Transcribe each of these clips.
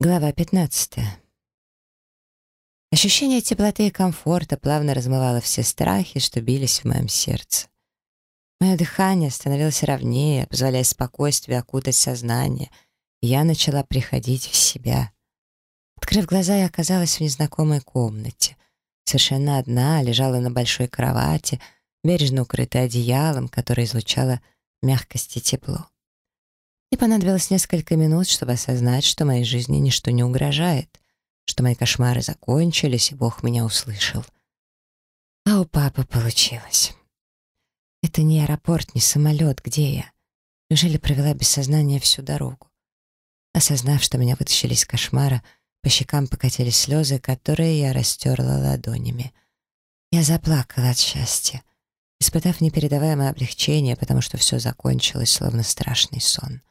Глава 15. Ощущение теплоты и комфорта плавно размывало все страхи, что бились в моем сердце. Мое дыхание становилось ровнее, позволяя спокойствию окутать сознание, я начала приходить в себя. Открыв глаза, я оказалась в незнакомой комнате. Совершенно одна, лежала на большой кровати, бережно укрытая одеялом, которое излучало мягкость и тепло. Мне понадобилось несколько минут, чтобы осознать, что моей жизни ничто не угрожает, что мои кошмары закончились, и Бог меня услышал. А у папы получилось. Это не аэропорт, не самолет, где я? Неужели провела без сознания всю дорогу? Осознав, что меня вытащили из кошмара, по щекам покатились слезы, которые я растерла ладонями. Я заплакала от счастья, испытав непередаваемое облегчение, потому что все закончилось, словно страшный сон.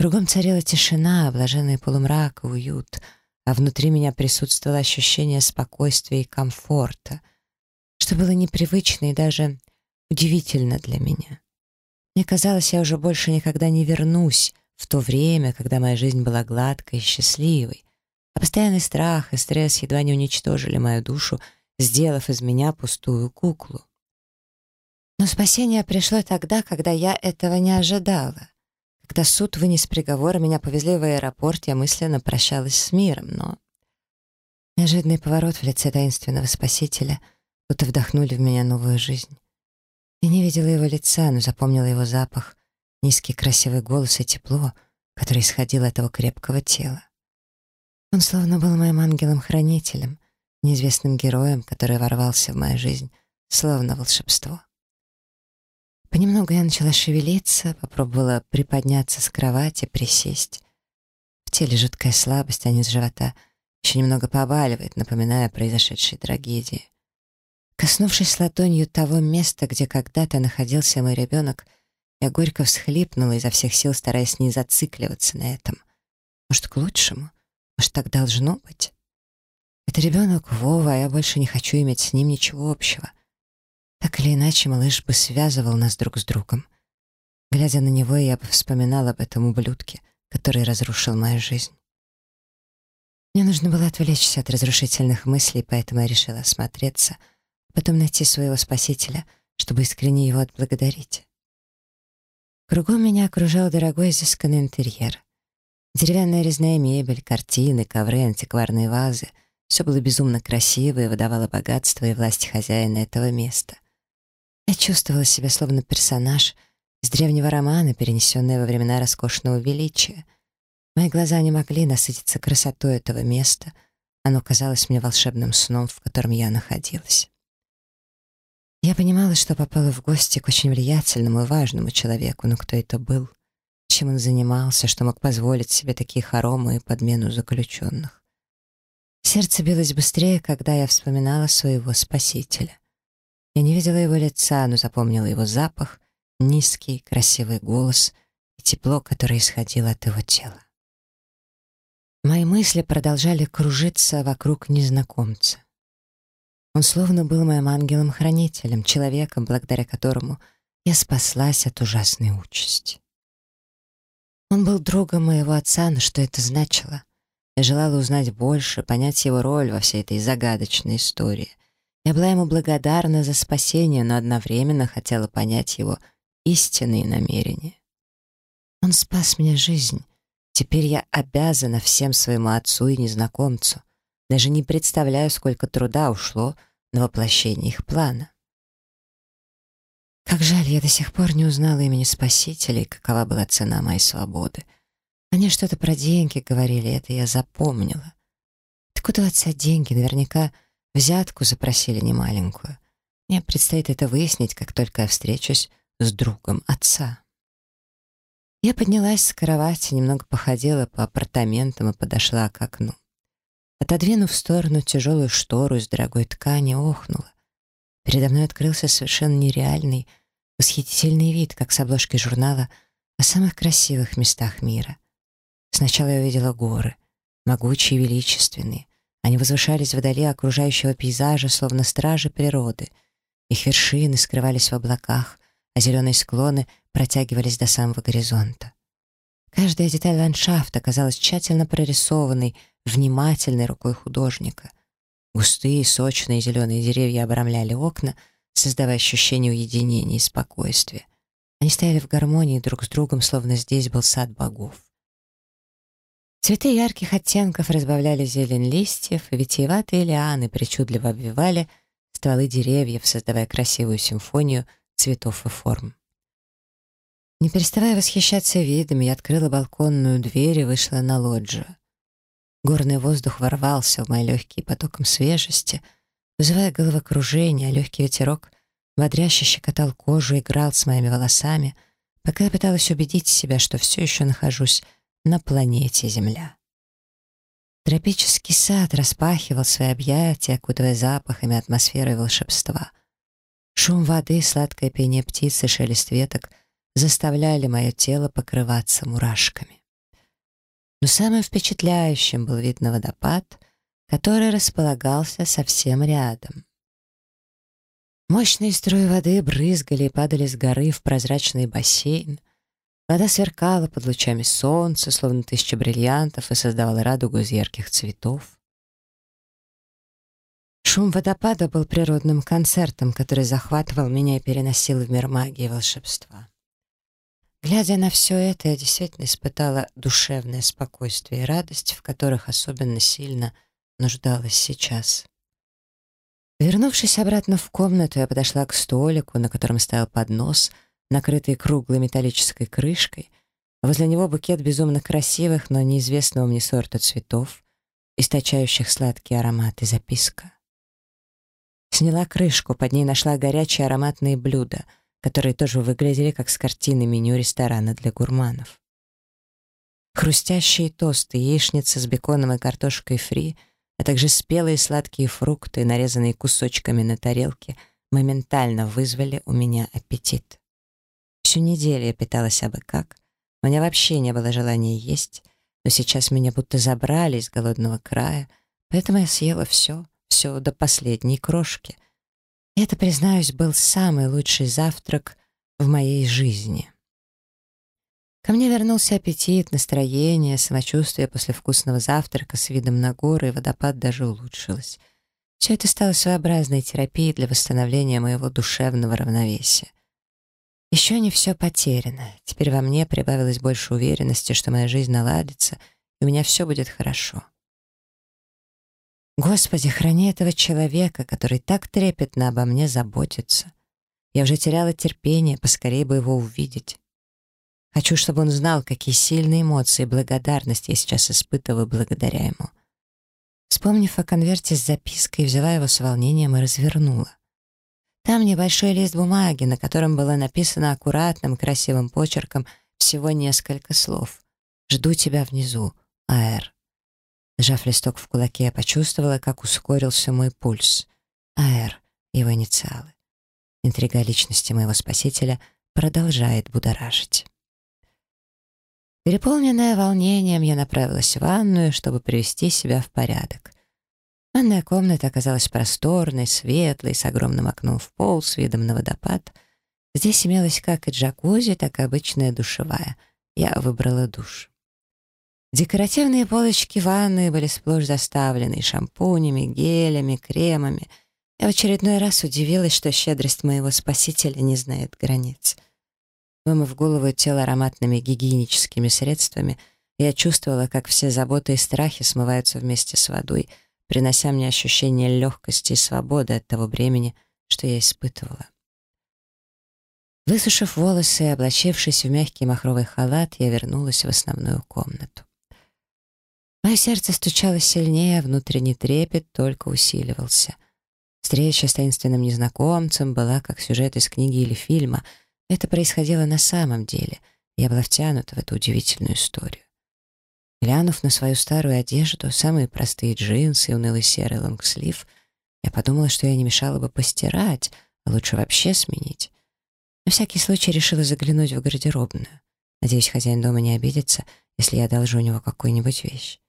Кругом царила тишина, блаженный полумрак и уют, а внутри меня присутствовало ощущение спокойствия и комфорта, что было непривычно и даже удивительно для меня. Мне казалось, я уже больше никогда не вернусь в то время, когда моя жизнь была гладкой и счастливой, а постоянный страх и стресс едва не уничтожили мою душу, сделав из меня пустую куклу. Но спасение пришло тогда, когда я этого не ожидала. Когда суд вынес приговор, меня повезли в аэропорт, я мысленно прощалась с миром, но... Неожиданный поворот в лице таинственного спасителя, будто вдохнули в меня новую жизнь. Я не видела его лица, но запомнила его запах, низкий красивый голос и тепло, которое исходило от его крепкого тела. Он словно был моим ангелом-хранителем, неизвестным героем, который ворвался в мою жизнь, словно волшебство. Понемногу я начала шевелиться, попробовала приподняться с кровати, присесть. В теле жуткая слабость, а низ живота еще немного побаливает, напоминая о произошедшей трагедии. Коснувшись ладонью того места, где когда-то находился мой ребенок, я горько всхлипнула изо всех сил, стараясь не зацикливаться на этом. Может, к лучшему? Может, так должно быть? Это ребенок Вова, а я больше не хочу иметь с ним ничего общего. Так или иначе, малыш бы связывал нас друг с другом. Глядя на него, я бы вспоминал об этом ублюдке, который разрушил мою жизнь. Мне нужно было отвлечься от разрушительных мыслей, поэтому я решила осмотреться, а потом найти своего спасителя, чтобы искренне его отблагодарить. Кругом меня окружал дорогой изысканный интерьер. Деревянная резная мебель, картины, ковры, антикварные вазы — все было безумно красиво и выдавало богатство и власть хозяина этого места — я чувствовала себя словно персонаж из древнего романа, перенесенный во времена роскошного величия. Мои глаза не могли насытиться красотой этого места. Оно казалось мне волшебным сном, в котором я находилась. Я понимала, что попала в гости к очень влиятельному и важному человеку, но кто это был, чем он занимался, что мог позволить себе такие хоромы и подмену заключенных. Сердце билось быстрее, когда я вспоминала своего спасителя. Я не видела его лица, но запомнила его запах, низкий, красивый голос и тепло, которое исходило от его тела. Мои мысли продолжали кружиться вокруг незнакомца. Он словно был моим ангелом-хранителем, человеком, благодаря которому я спаслась от ужасной участи. Он был другом моего отца, но что это значило? Я желала узнать больше, понять его роль во всей этой загадочной истории. Я была ему благодарна за спасение, но одновременно хотела понять его истинные намерения. Он спас мне жизнь. Теперь я обязана всем своему отцу и незнакомцу. Даже не представляю, сколько труда ушло на воплощение их плана. Как жаль, я до сих пор не узнала имени Спасителя и какова была цена моей свободы. Они что-то про деньги говорили, это я запомнила. Откуда у отца деньги? Наверняка Взятку запросили немаленькую. Мне предстоит это выяснить, как только я встречусь с другом отца. Я поднялась с кровати, немного походила по апартаментам и подошла к окну. Отодвинув в сторону тяжелую штору из дорогой ткани, охнула. Передо мной открылся совершенно нереальный, восхитительный вид, как с обложки журнала о самых красивых местах мира. Сначала я увидела горы, могучие и величественные, они возвышались вдали окружающего пейзажа, словно стражи природы. Их вершины скрывались в облаках, а зеленые склоны протягивались до самого горизонта. Каждая деталь ландшафта казалась тщательно прорисованной, внимательной рукой художника. Густые, сочные зеленые деревья обрамляли окна, создавая ощущение уединения и спокойствия. Они стояли в гармонии друг с другом, словно здесь был сад богов. Цветы ярких оттенков разбавляли зелень листьев, и витиеватые лианы причудливо обвивали стволы деревьев, создавая красивую симфонию цветов и форм. Не переставая восхищаться видами, я открыла балконную дверь и вышла на лоджию. Горный воздух ворвался в мои легкие потоком свежести, вызывая головокружение, а легкий ветерок бодряще щекотал кожу, играл с моими волосами, пока я пыталась убедить себя, что все еще нахожусь на планете Земля. Тропический сад распахивал свои объятия, окутывая запахами атмосферы волшебства. Шум воды, сладкое пение птиц и шелест веток заставляли мое тело покрываться мурашками. Но самым впечатляющим был вид на водопад, который располагался совсем рядом. Мощные струи воды брызгали и падали с горы в прозрачный бассейн, Вода сверкала под лучами солнца, словно тысяча бриллиантов, и создавала радугу из ярких цветов. Шум водопада был природным концертом, который захватывал меня и переносил в мир магии и волшебства. Глядя на все это, я действительно испытала душевное спокойствие и радость, в которых особенно сильно нуждалась сейчас. Вернувшись обратно в комнату, я подошла к столику, на котором стоял поднос — накрытый круглой металлической крышкой, возле него букет безумно красивых, но неизвестного мне сорта цветов, источающих сладкий аромат и записка. Сняла крышку, под ней нашла горячие ароматные блюда, которые тоже выглядели как с картины меню ресторана для гурманов. Хрустящие тосты, яичница с беконом и картошкой фри, а также спелые сладкие фрукты, нарезанные кусочками на тарелке, моментально вызвали у меня аппетит. Всю неделю я питалась абы как. У меня вообще не было желания есть, но сейчас меня будто забрали из голодного края, поэтому я съела все, все до последней крошки. Это, признаюсь, был самый лучший завтрак в моей жизни. Ко мне вернулся аппетит, настроение, самочувствие после вкусного завтрака с видом на горы, и водопад даже улучшилось. Все это стало своеобразной терапией для восстановления моего душевного равновесия. Еще не все потеряно. Теперь во мне прибавилось больше уверенности, что моя жизнь наладится, и у меня все будет хорошо. Господи, храни этого человека, который так трепетно обо мне заботится. Я уже теряла терпение, поскорее бы его увидеть. Хочу, чтобы он знал, какие сильные эмоции и благодарность я сейчас испытываю благодаря ему. Вспомнив о конверте с запиской, взяла его с волнением и развернула. Там небольшой лист бумаги, на котором было написано аккуратным, красивым почерком всего несколько слов. «Жду тебя внизу, АР». Сжав листок в кулаке, я почувствовала, как ускорился мой пульс. АР, его инициалы. Интрига личности моего спасителя продолжает будоражить. Переполненная волнением, я направилась в ванную, чтобы привести себя в порядок. Ванная комната оказалась просторной, светлой, с огромным окном в пол, с видом на водопад. Здесь имелось как и джакузи, так и обычная душевая. Я выбрала душ. Декоративные полочки ванны были сплошь заставлены шампунями, гелями, кремами. Я в очередной раз удивилась, что щедрость моего спасителя не знает границ. Вымыв голову и тело ароматными гигиеническими средствами, я чувствовала, как все заботы и страхи смываются вместе с водой — принося мне ощущение легкости и свободы от того бремени, что я испытывала. Высушив волосы и облачившись в мягкий махровый халат, я вернулась в основную комнату. Мое сердце стучало сильнее, а внутренний трепет только усиливался. Встреча с таинственным незнакомцем была как сюжет из книги или фильма. Это происходило на самом деле. Я была втянута в эту удивительную историю. Глянув на свою старую одежду, самые простые джинсы и унылый серый лонгслив, я подумала, что я не мешала бы постирать, а лучше вообще сменить. На всякий случай решила заглянуть в гардеробную. Надеюсь, хозяин дома не обидится, если я одолжу у него какую-нибудь вещь.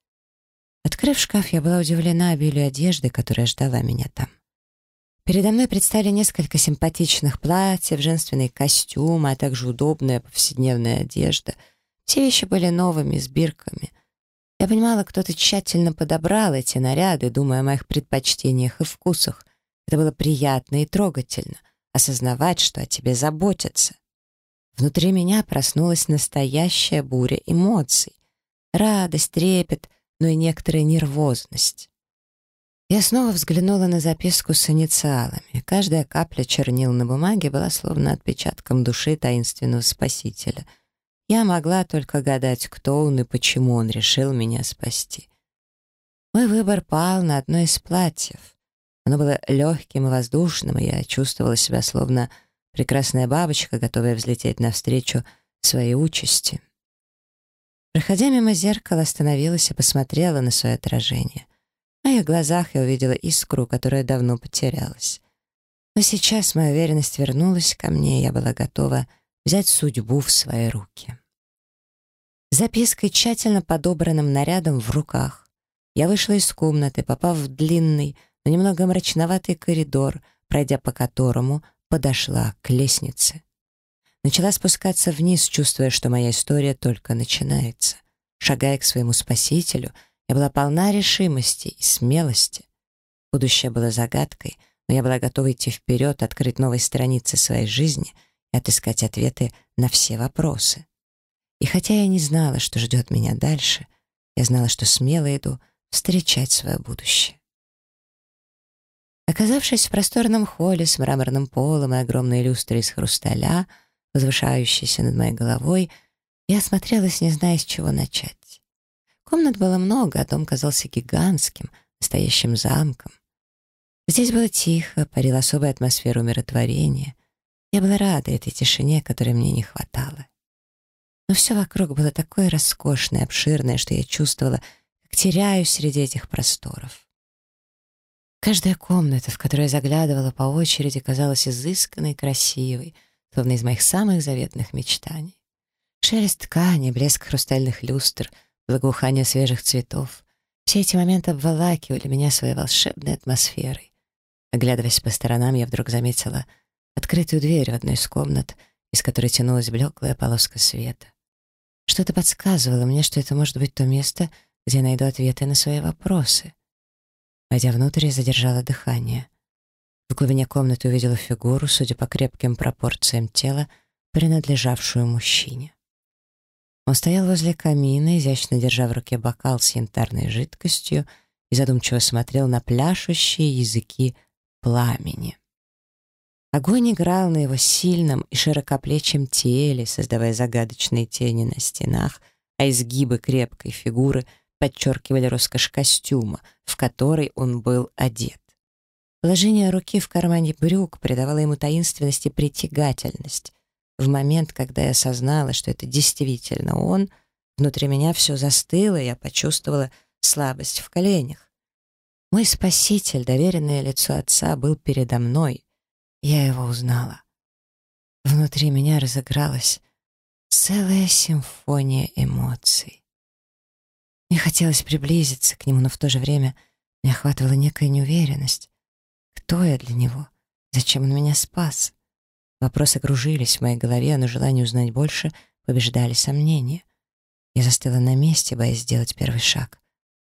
Открыв шкаф, я была удивлена обилию одежды, которая ждала меня там. Передо мной предстали несколько симпатичных платьев, женственные костюмы, а также удобная повседневная одежда — Все вещи были новыми, с бирками. Я понимала, кто-то тщательно подобрал эти наряды, думая о моих предпочтениях и вкусах. Это было приятно и трогательно — осознавать, что о тебе заботятся. Внутри меня проснулась настоящая буря эмоций. Радость, трепет, но и некоторая нервозность. Я снова взглянула на записку с инициалами. Каждая капля чернил на бумаге была словно отпечатком души таинственного спасителя. Я могла только гадать, кто он и почему он решил меня спасти. Мой выбор пал на одно из платьев. Оно было легким и воздушным, и я чувствовала себя словно прекрасная бабочка, готовая взлететь навстречу своей участи. Проходя мимо зеркала, остановилась и посмотрела на свое отражение. В моих глазах я увидела искру, которая давно потерялась. Но сейчас моя уверенность вернулась ко мне, и я была готова взять судьбу в свои руки. Запиской, тщательно подобранным нарядом в руках, я вышла из комнаты, попав в длинный, но немного мрачноватый коридор, пройдя по которому подошла к лестнице. Начала спускаться вниз, чувствуя, что моя история только начинается. Шагая к своему спасителю, я была полна решимости и смелости. Будущее было загадкой, но я была готова идти вперед, открыть новые страницы своей жизни и отыскать ответы на все вопросы. И хотя я не знала, что ждет меня дальше, я знала, что смело иду встречать свое будущее. Оказавшись в просторном холле с мраморным полом и огромной люстрой из хрусталя, возвышающейся над моей головой, я осмотрелась, не зная, с чего начать. Комнат было много, а дом казался гигантским, настоящим замком. Здесь было тихо, парила особая атмосфера умиротворения. Я была рада этой тишине, которой мне не хватало. Но все вокруг было такое роскошное, обширное, что я чувствовала, как теряюсь среди этих просторов. Каждая комната, в которую я заглядывала по очереди, казалась изысканной, красивой — словно из моих самых заветных мечтаний. Шелест ткани, блеск хрустальных люстр, благоухание свежих цветов — все эти моменты обволакивали меня своей волшебной атмосферой. Оглядываясь по сторонам, я вдруг заметила открытую дверь в одной из комнат, из которой тянулась блеклая полоска света. Что-то подсказывало мне, что это может быть то место, где я найду ответы на свои вопросы. Войдя внутрь, я задержала дыхание. В глубине комнаты увидела фигуру, судя по крепким пропорциям тела, принадлежавшую мужчине. Он стоял возле камина, изящно держа в руке бокал с янтарной жидкостью и задумчиво смотрел на пляшущие языки пламени. Огонь играл на его сильном и широкоплечьем теле, создавая загадочные тени на стенах, а изгибы крепкой фигуры подчеркивали роскошь костюма, в который он был одет. Положение руки в кармане брюк придавало ему таинственность и притягательность. В момент, когда я осознала, что это действительно он, внутри меня все застыло, и я почувствовала слабость в коленях. Мой спаситель, доверенное лицо отца, был передо мной. Я его узнала. Внутри меня разыгралась целая симфония эмоций. Мне хотелось приблизиться к нему, но в то же время меня охватывала некая неуверенность. Кто я для него? Зачем он меня спас? Вопросы кружились в моей голове, но желание узнать больше побеждали сомнения. Я застыла на месте, боясь сделать первый шаг.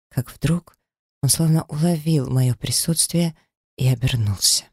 Как вдруг он словно уловил мое присутствие и обернулся.